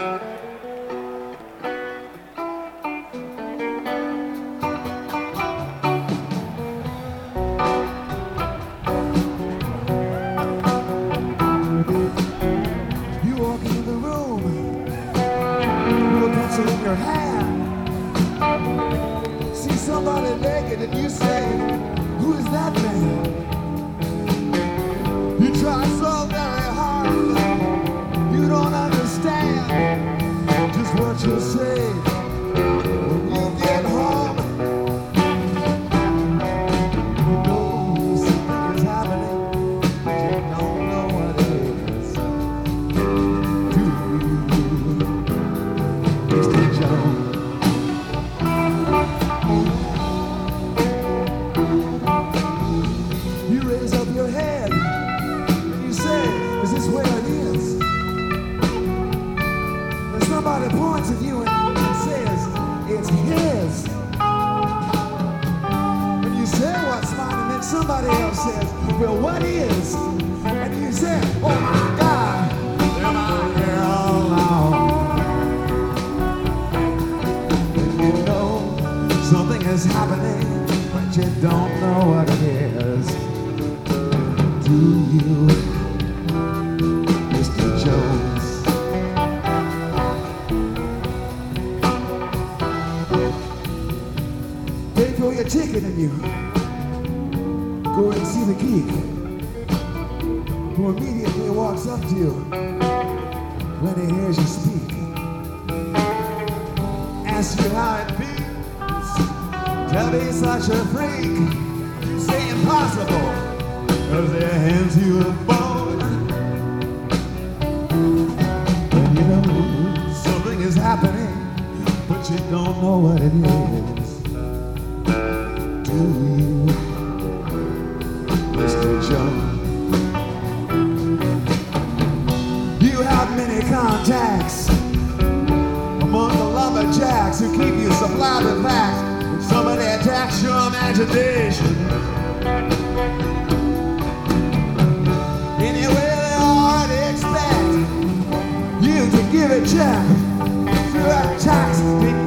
You walk into the room with a pencil in your hand. See somebody naked and you say, Who is that man? You try so hard, Is where it is? And somebody points at you and, says, It's his. And you say what's mine, and then somebody else says, Well, what is? And you say, Oh my God, am I here all? And you know something is happening, but you don't know what it is. Do you, They your ticket and you go and see the geek who immediately walks up to you when he hears you speak. Asks you how it feels to be such a freak. Say impossible, cause their hands you a bone. And you know something is happening, but you don't know what it is. Many contacts among the lumberjacks who keep you supplied with facts. When somebody attacks your imagination, anyway they already expect you to give a check to a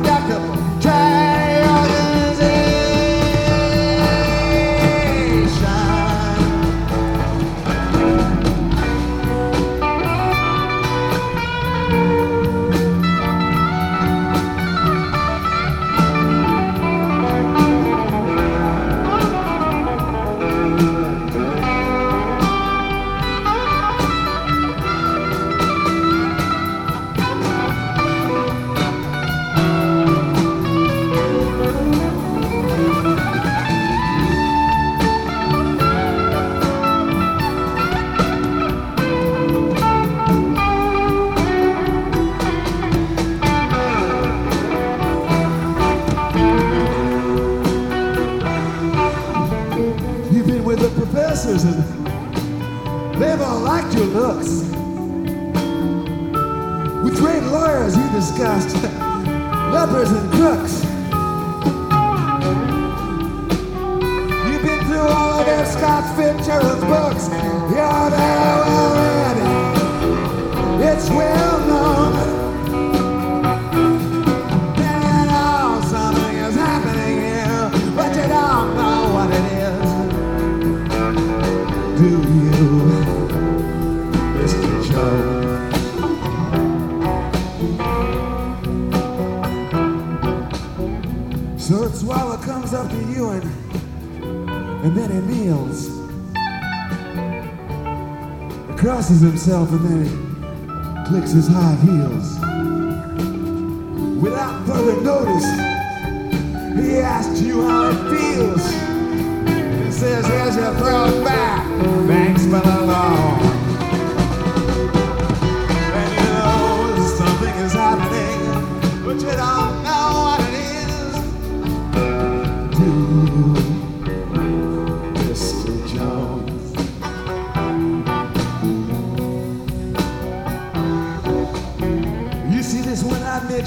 and they've all liked your looks. With great lawyers you discussed lepers and crooks. You've been through all of their Scott Fitzgerald's books. You're very well read. It's well swallow comes up to you and and then he kneels. He crosses himself and then he clicks his high heels. Without further notice, he asks you how it feels. He says, here's your throat back. Thanks for the loan.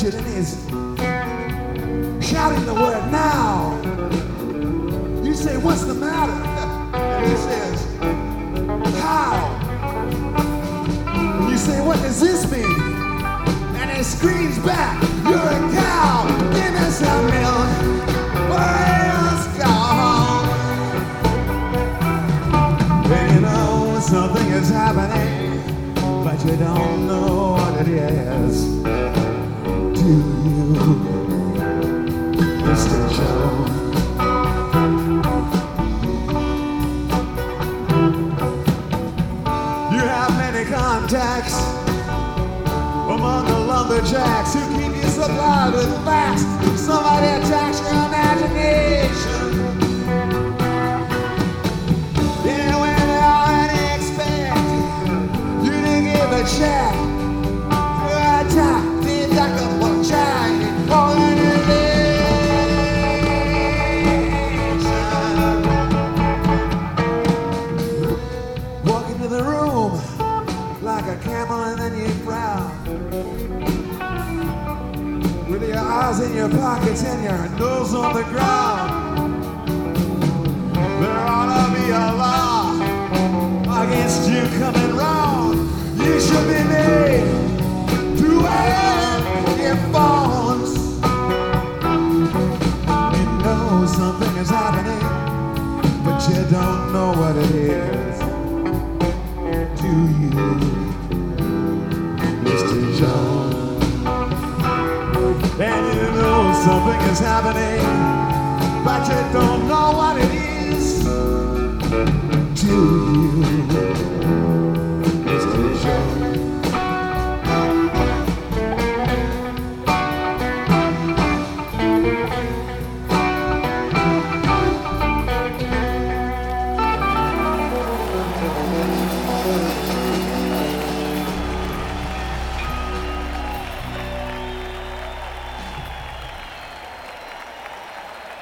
and easy. Shouting the word now. You say, what's the matter? And he says, how? You say, what does this mean? And he screams back, you're a cow, give me some milk. jacks who keep you supplied with facts. Somebody attacks your imagination. files in your pockets and your nose on the ground. There ought to be a law against you coming Something is happening, but you don't know what it is.